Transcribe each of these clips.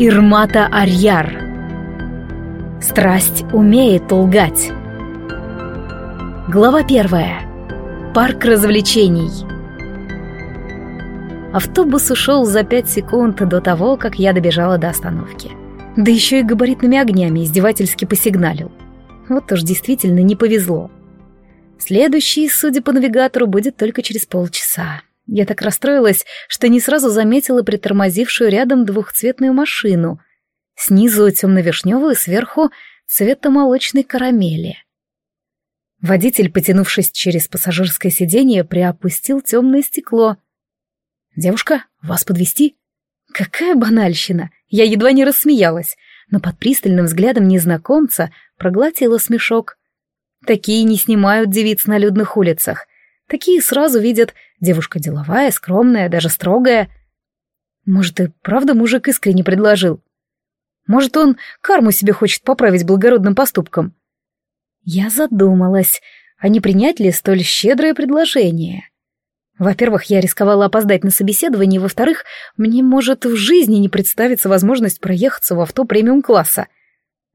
Ирмата Арьяр. Страсть умеет лгать. Глава первая. Парк развлечений. Автобус ушел за пять секунд до того, как я добежала до остановки. Да еще и габаритными огнями издевательски посигналил. Вот уж действительно не повезло. Следующий, судя по навигатору, будет только через полчаса. Я так расстроилась, что не сразу заметила притормозившую рядом двухцветную машину. Снизу темно-вишневую, сверху цвета молочной карамели. Водитель, потянувшись через пассажирское сиденье, приопустил темное стекло. «Девушка, вас подвести? Какая банальщина! Я едва не рассмеялась, но под пристальным взглядом незнакомца проглотила смешок. Такие не снимают девиц на людных улицах. Такие сразу видят, девушка деловая, скромная, даже строгая. Может, и правда мужик искренне предложил? Может, он карму себе хочет поправить благородным поступком? Я задумалась, а не принять ли столь щедрое предложение? Во-первых, я рисковала опоздать на собеседование, во-вторых, мне, может, в жизни не представится возможность проехаться в авто премиум-класса —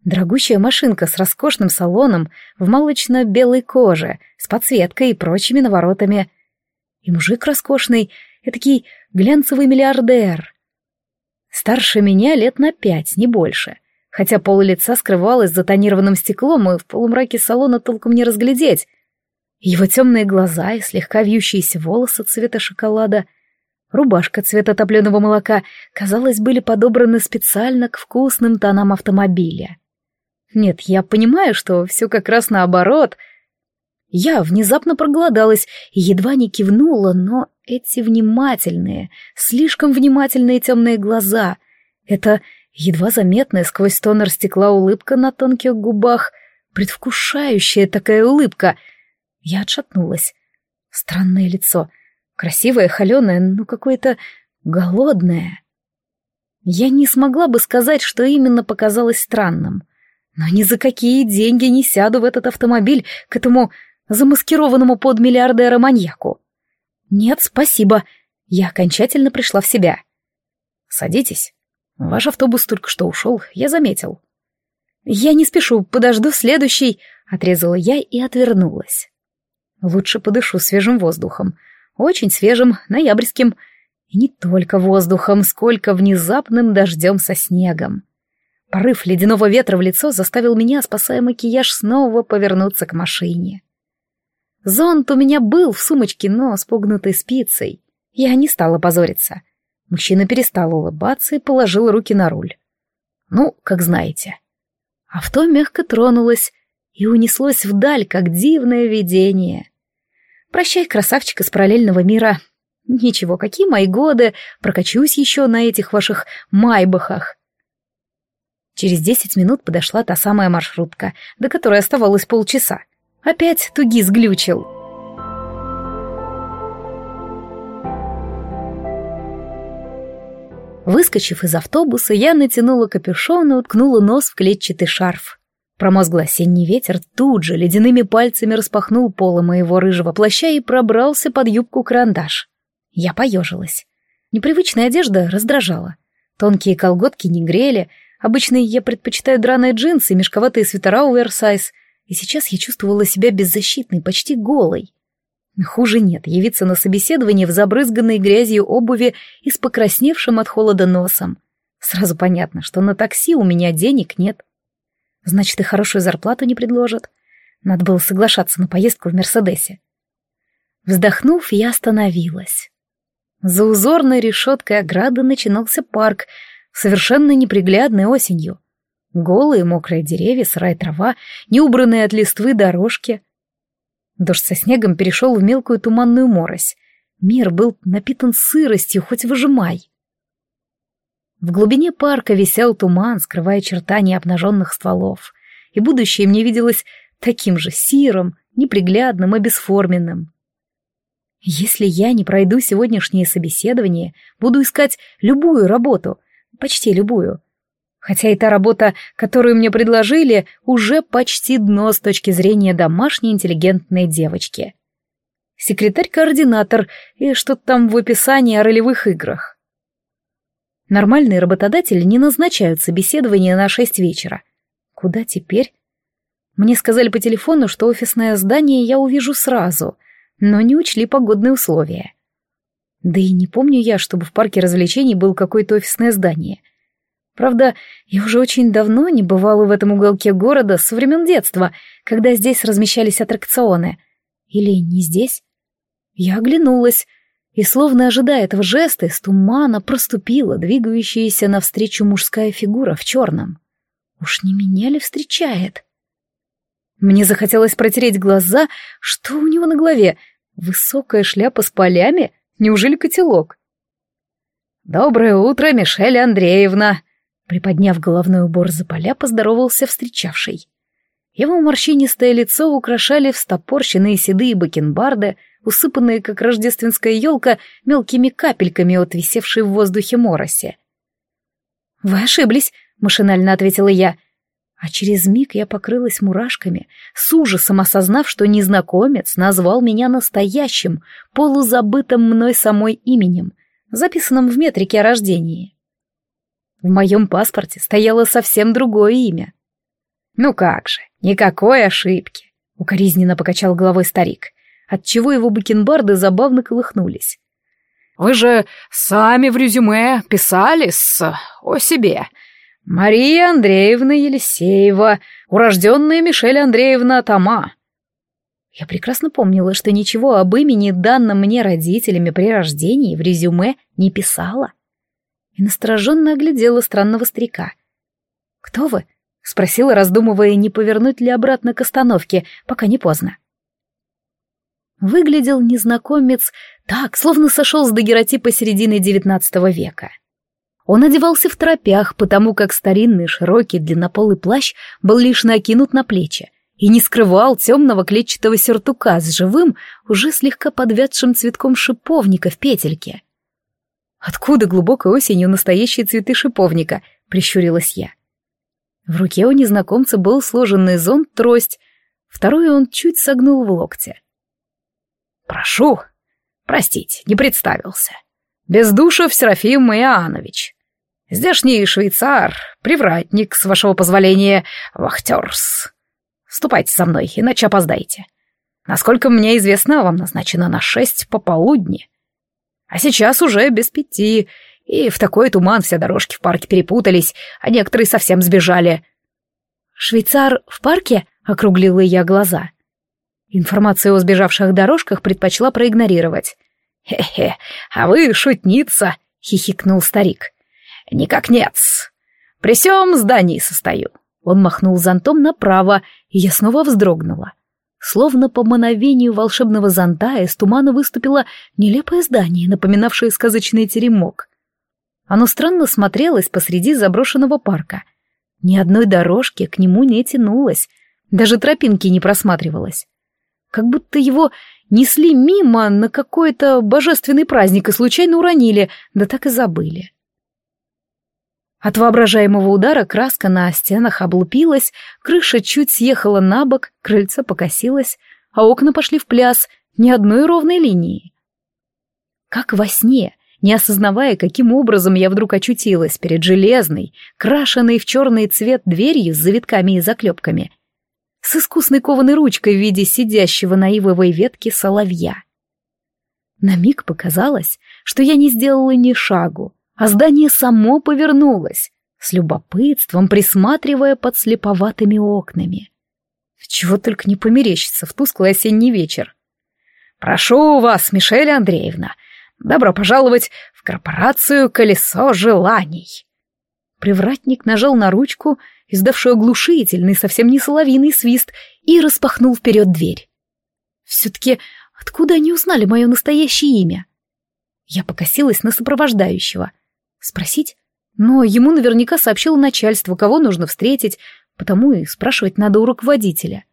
Дорогущая машинка с роскошным салоном в молочно-белой коже, с подсветкой и прочими наворотами. И мужик роскошный, этакий глянцевый миллиардер. Старше меня лет на пять, не больше. Хотя пол лица скрывалось за тонированным стеклом, и в полумраке салона толком не разглядеть. Его темные глаза и слегка вьющиеся волосы цвета шоколада, рубашка цвета топленого молока, казалось, были подобраны специально к вкусным тонам автомобиля. Нет, я понимаю, что все как раз наоборот. Я внезапно проголодалась и едва не кивнула, но эти внимательные, слишком внимательные темные глаза, это едва заметная сквозь тонер стекла улыбка на тонких губах, предвкушающая такая улыбка. Я отшатнулась. Странное лицо, красивое, холеное, но какое-то голодное. Я не смогла бы сказать, что именно показалось странным — но ни за какие деньги не сяду в этот автомобиль к этому замаскированному под миллиардера-маньяку. Нет, спасибо. Я окончательно пришла в себя. Садитесь. Ваш автобус только что ушел, я заметил. Я не спешу, подожду следующий, отрезала я и отвернулась. Лучше подышу свежим воздухом. Очень свежим, ноябрьским. И не только воздухом, сколько внезапным дождем со снегом. Порыв ледяного ветра в лицо заставил меня, спасая макияж, снова повернуться к машине. Зонт у меня был в сумочке, но с погнутой спицей. Я не стала позориться. Мужчина перестал улыбаться и положил руки на руль. Ну, как знаете. Авто мягко тронулось и унеслось вдаль, как дивное видение. Прощай, красавчик из параллельного мира. Ничего, какие мои годы, прокачусь еще на этих ваших майбахах. Через десять минут подошла та самая маршрутка, до которой оставалось полчаса. Опять Тугис глючил. Выскочив из автобуса, я натянула капюшон и уткнула нос в клетчатый шарф. Промозглый осенний ветер тут же ледяными пальцами распахнул полы моего рыжего плаща и пробрался под юбку карандаш. Я поежилась. Непривычная одежда раздражала. Тонкие колготки не грели, Обычно я предпочитаю драные джинсы и мешковатые свитера оверсайз, и сейчас я чувствовала себя беззащитной, почти голой. Хуже нет, явиться на собеседование в забрызганной грязью обуви и с покрасневшим от холода носом. Сразу понятно, что на такси у меня денег нет. Значит, и хорошую зарплату не предложат. Надо было соглашаться на поездку в Мерседесе. Вздохнув, я остановилась. За узорной решеткой ограды начинался парк, совершенно неприглядной осенью. Голые мокрые деревья, сырая трава, неубранные от листвы дорожки. Дождь со снегом перешел в мелкую туманную морось. Мир был напитан сыростью, хоть выжимай. В глубине парка висел туман, скрывая очертания обнаженных стволов, и будущее мне виделось таким же сирым, неприглядным и бесформенным. Если я не пройду сегодняшнее собеседование, буду искать любую работу, Почти любую. Хотя и та работа, которую мне предложили, уже почти дно с точки зрения домашней интеллигентной девочки. Секретарь-координатор и что-то там в описании о ролевых играх. Нормальные работодатели не назначают собеседование на шесть вечера. Куда теперь? Мне сказали по телефону, что офисное здание я увижу сразу, но не учли погодные условия. Да и не помню я, чтобы в парке развлечений был какое-то офисное здание. Правда, я уже очень давно не бывала в этом уголке города со времен детства, когда здесь размещались аттракционы. Или не здесь? Я оглянулась и, словно ожидая этого жеста, из тумана проступила двигающаяся навстречу мужская фигура в черном. Уж не меня ли встречает? Мне захотелось протереть глаза, что у него на голове? Высокая шляпа с полями? Неужели котелок? «Доброе утро, Мишель Андреевна!» Приподняв головной убор за поля, поздоровался встречавший. Его морщинистое лицо украшали встопорщенные седые бакенбарды — усыпанные, как рождественская елка, мелкими капельками от висевшей в воздухе мороси. «Вы ошиблись», — машинально ответила я. А через миг я покрылась мурашками, с ужасом осознав, что незнакомец назвал меня настоящим, полузабытым мной самой именем, записанным в метрике о рождении. В моем паспорте стояло совсем другое имя. «Ну как же, никакой ошибки», — укоризненно покачал головой старик отчего его бакенбарды забавно колыхнулись. «Вы же сами в резюме писали с... о себе. Мария Андреевна Елисеева, урожденная Мишель Андреевна Тома». Я прекрасно помнила, что ничего об имени, данном мне родителями при рождении, в резюме не писала. И настороженно оглядела странного старика. «Кто вы?» — спросила, раздумывая, не повернуть ли обратно к остановке, пока не поздно. Выглядел незнакомец так, словно сошел с дагеротипа середины XIX века. Он одевался в тропях, потому как старинный широкий длиннополый плащ был лишь накинут на плечи и не скрывал темного клетчатого сюртука с живым, уже слегка подвядшим цветком шиповника в петельке. «Откуда глубокой осенью настоящие цветы шиповника?» — прищурилась я. В руке у незнакомца был сложенный зонт-трость, второй он чуть согнул в локте. «Прошу. Простите, не представился. Бездушев Серафим Иоаннович. Здешний швейцар, привратник, с вашего позволения, вахтерс. Ступайте за мной, иначе опоздаете. Насколько мне известно, вам назначено на шесть пополудни. А сейчас уже без пяти, и в такой туман все дорожки в парке перепутались, а некоторые совсем сбежали». «Швейцар в парке?» — округлила я глаза. Информацию о сбежавших дорожках предпочла проигнорировать. «Хе-хе, а вы шутница!» — хихикнул старик. «Никак нет. При всем здании состою». Он махнул зонтом направо, и я снова вздрогнула. Словно по мановению волшебного зонта из тумана выступило нелепое здание, напоминавшее сказочный теремок. Оно странно смотрелось посреди заброшенного парка. Ни одной дорожки к нему не тянулось, даже тропинки не просматривалось как будто его несли мимо на какой-то божественный праздник и случайно уронили, да так и забыли. От воображаемого удара краска на стенах облупилась, крыша чуть съехала на бок, крыльцо покосилось, а окна пошли в пляс, ни одной ровной линии. Как во сне, не осознавая, каким образом я вдруг очутилась перед железной, крашенной в черный цвет дверью с завитками и заклепками — с искусной кованой ручкой в виде сидящего на ивовой ветке соловья. На миг показалось, что я не сделала ни шагу, а здание само повернулось, с любопытством присматривая под слеповатыми окнами. Чего только не померещится в тусклый осенний вечер. «Прошу вас, Мишель Андреевна, добро пожаловать в корпорацию «Колесо желаний». Привратник нажал на ручку, издавшую оглушительный, совсем не соловиный свист, и распахнул вперед дверь. Все-таки откуда они узнали мое настоящее имя? Я покосилась на сопровождающего. Спросить? Но ему наверняка сообщило начальство, кого нужно встретить, потому и спрашивать надо у руководителя.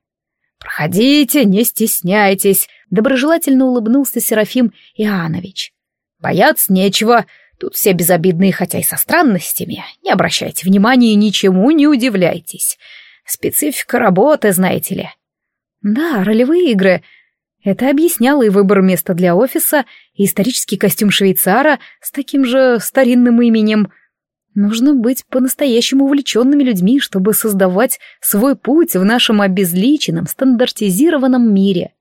«Проходите, не стесняйтесь», — доброжелательно улыбнулся Серафим Иоаннович. «Бояться нечего, Тут все безобидные, хотя и со странностями. Не обращайте внимания и ничему не удивляйтесь. Специфика работы, знаете ли. Да, ролевые игры. Это объясняло и выбор места для офиса, и исторический костюм швейцара с таким же старинным именем. Нужно быть по-настоящему увлеченными людьми, чтобы создавать свой путь в нашем обезличенном, стандартизированном мире.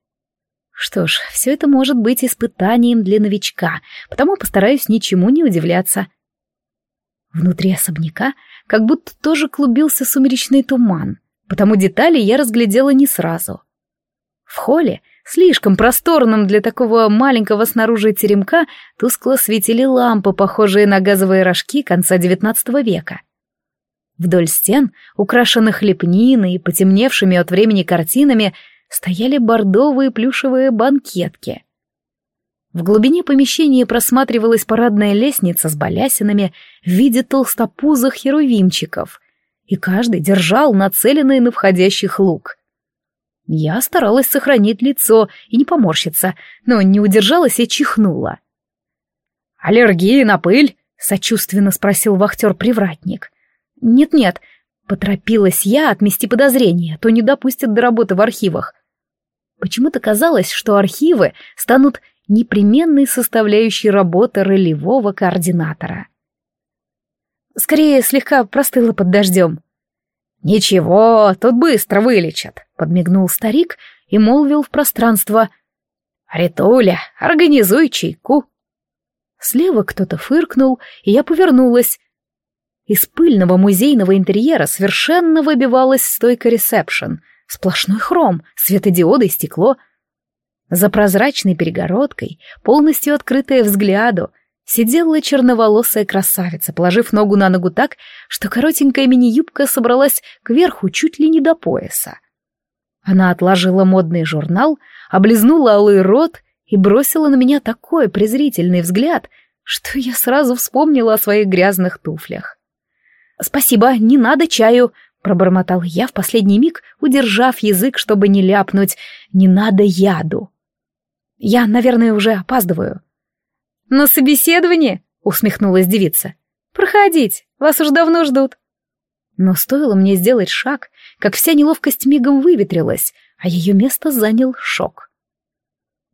Что ж, все это может быть испытанием для новичка, потому постараюсь ничему не удивляться. Внутри особняка как будто тоже клубился сумеречный туман, потому детали я разглядела не сразу. В холле слишком просторном для такого маленького снаружи теремка, тускло светили лампы, похожие на газовые рожки конца XIX века. Вдоль стен, украшенных лепниной и потемневшими от времени картинами, стояли бордовые плюшевые банкетки. В глубине помещения просматривалась парадная лестница с балясинами в виде толстопузых херувимчиков, и каждый держал нацеленный на входящих лук — я старалась сохранить лицо и не поморщиться, но не удержалась и чихнула. «Аллергия на пыль?» — сочувственно спросил вахтер-привратник. «Нет-нет», — поторопилась я отмести подозрения, то не допустят до работы в архивах. Почему-то казалось, что архивы станут непременной составляющей работы ролевого координатора. Скорее, слегка простыла под дождем. «Ничего, тут быстро вылечат», — подмигнул старик и молвил в пространство. «Ритуля, организуй чайку». Слева кто-то фыркнул, и я повернулась. Из пыльного музейного интерьера совершенно выбивалась стойка ресепшн. Сплошной хром, светодиоды и стекло. За прозрачной перегородкой, полностью открытая взгляду, сидела черноволосая красавица, положив ногу на ногу так, что коротенькая мини-юбка собралась кверху чуть ли не до пояса. Она отложила модный журнал, облизнула алый рот и бросила на меня такой презрительный взгляд, что я сразу вспомнила о своих грязных туфлях. «Спасибо, не надо чаю», — пробормотал я в последний миг, удержав язык, чтобы не ляпнуть «не надо яду». «Я, наверное, уже опаздываю». «На собеседование?» — усмехнулась девица. «Проходите, вас уж давно ждут». Но стоило мне сделать шаг, как вся неловкость мигом выветрилась, а ее место занял шок.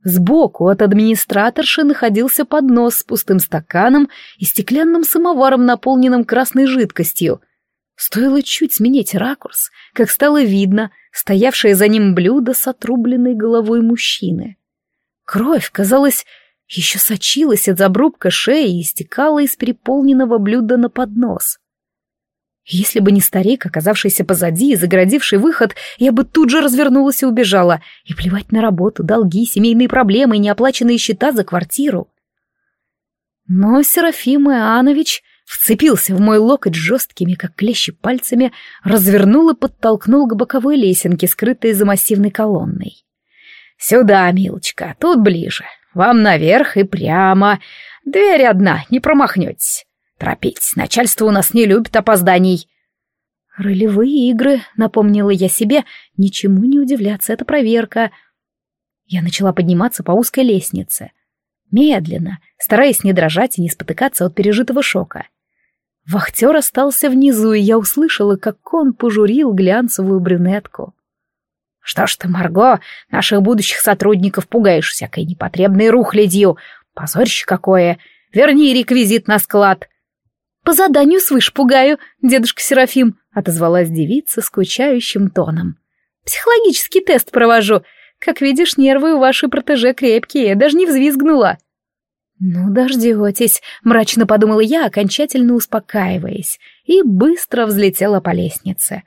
Сбоку от администраторши находился поднос с пустым стаканом и стеклянным самоваром, наполненным красной жидкостью. Стоило чуть сменить ракурс, как стало видно стоявшее за ним блюдо с отрубленной головой мужчины. Кровь, казалось, еще сочилась от забрубка шеи и стекала из переполненного блюда на поднос. Если бы не старик, оказавшийся позади и загородивший выход, я бы тут же развернулась и убежала, и плевать на работу, долги, семейные проблемы и неоплаченные счета за квартиру. Но Серафим Иоаннович вцепился в мой локоть жесткими, как клещи, пальцами, развернул и подтолкнул к боковой лесенке, скрытой за массивной колонной. «Сюда, милочка, тут ближе. Вам наверх и прямо. Дверь одна, не промахнетесь. Торопитесь, начальство у нас не любит опозданий. Ролевые игры, напомнила я себе, ничему не удивляться, это проверка. Я начала подниматься по узкой лестнице. Медленно, стараясь не дрожать и не спотыкаться от пережитого шока. Вахтер остался внизу, и я услышала, как он пожурил глянцевую брюнетку. Что ж ты, Марго, наших будущих сотрудников пугаешь всякой непотребной рухлядью. Позорище какое. Верни реквизит на склад. По заданию свыше пугаю, дедушка Серафим, отозвалась девица скучающим тоном. Психологический тест провожу. Как видишь, нервы у вашей протеже крепкие, даже не взвизгнула. «Ну, дождетесь», — мрачно подумала я, окончательно успокаиваясь, и быстро взлетела по лестнице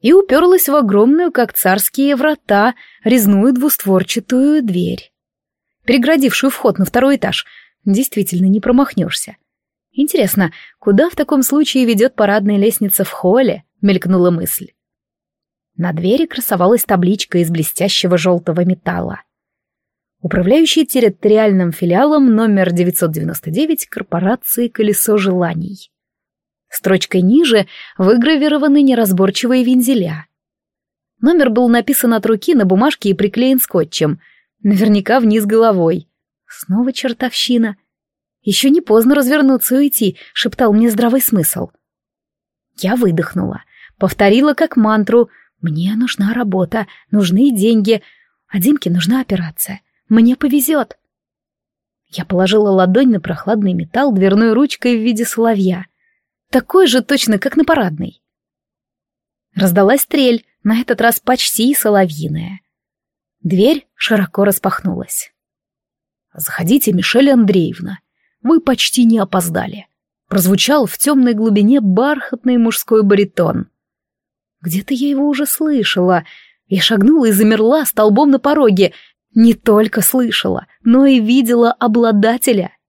и уперлась в огромную, как царские врата, резную двустворчатую дверь, переградившую вход на второй этаж. Действительно, не промахнешься. Интересно, куда в таком случае ведет парадная лестница в холле? Мелькнула мысль. На двери красовалась табличка из блестящего желтого металла. Управляющий территориальным филиалом номер 999 корпорации «Колесо желаний». Строчкой ниже выгравированы неразборчивые вензеля. Номер был написан от руки на бумажке и приклеен скотчем. Наверняка вниз головой. Снова чертовщина. Еще не поздно развернуться и уйти, шептал мне здравый смысл. Я выдохнула. Повторила как мантру. Мне нужна работа, нужны деньги, а Димке нужна операция. Мне повезет. Я положила ладонь на прохладный металл дверной ручкой в виде соловья. Такой же точно, как на парадной. Раздалась трель, на этот раз почти соловьиная. Дверь широко распахнулась. «Заходите, Мишель Андреевна. Вы почти не опоздали», — прозвучал в темной глубине бархатный мужской баритон. Где-то я его уже слышала. Я шагнула и замерла столбом на пороге. Не только слышала, но и видела обладателя —